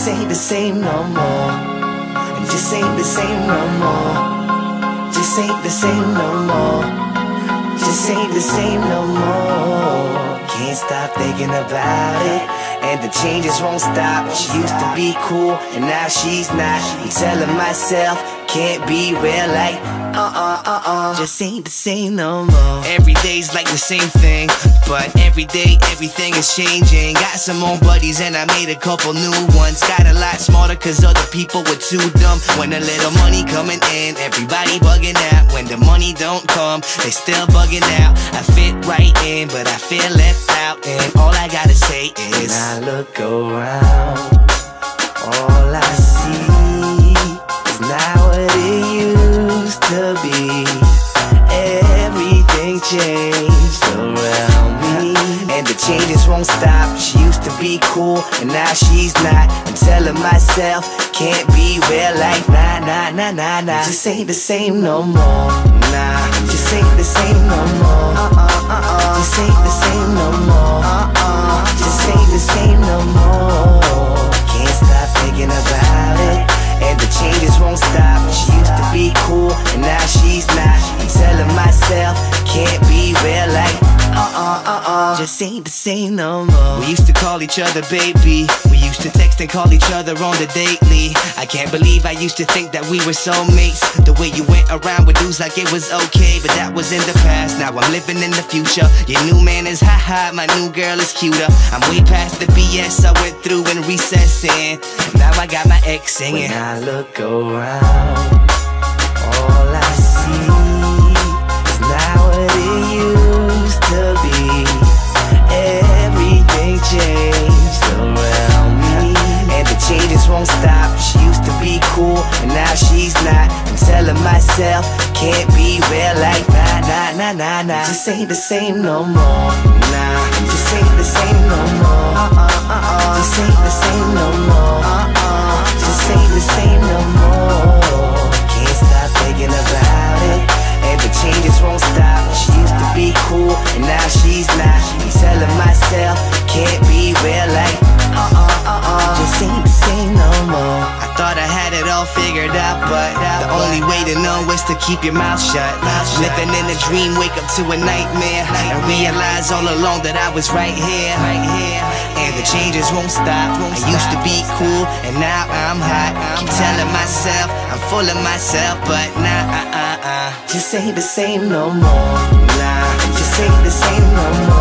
Just ain't the same no more. And just ain't the same no more. Just ain't the same no more. Just ain't the same no more. Can't stop thinking about it. And the changes won't stop. She used to be cool, and now she's not. I'm telling myself, can't be real like uh-uh, uh-uh. Just ain't the same no more. Every day's like the same thing, but every day everything is changing. Got some old buddies and I made a couple new ones. Got a lot smarter cause other people were too dumb. When a little money coming in, everybody bugging out. When the money don't come, they still bugging out. I fit right in, but I feel left out. And all I gotta say is, When I look around, changed around me, and the changes won't stop. She used to be cool, and now she's not. I'm telling myself, can't be real like nah, nah, nah, nah, nah. Just ain't the same no more. Nah, just ain't the same no more. Uh-uh, uh-uh. Just ain't the same no more. Uh-uh. Just ain't the same no more. Can't stop thinking about it. And the changes won't stop. She used to be cool, and now she's not. I'm telling myself, can't be real like uh-uh, uh-uh. Just ain't the same no more. We used to call each other baby. We used to text and call each other on the daily. I can't believe I used to think that we were soulmates. The way you went around with dudes like it was okay, but that was in the past. Now I'm living in the future. Your new man is ha ha, my new girl is cuter. I'm way past the BS I went through in recessing. Now I got my ex singing. When I look around, won't stop. She used to be cool, and now she's not. I'm telling myself, can't be real like nah, nah, nah, nah, nah. Just ain't the same no more. Nah, just ain't the same no more. Uh-uh, uh-uh. Just ain't the same no more. Figured out, but the only way to know is to keep your mouth shut. Living in a dream, wake up to a nightmare, and realize all along that I was right here. And the changes won't stop. I used to be cool, and now I'm hot. Keep telling myself I'm full of myself, but nah, uh, uh, uh. Just ain't the same no more. Nah, just ain't the same no more.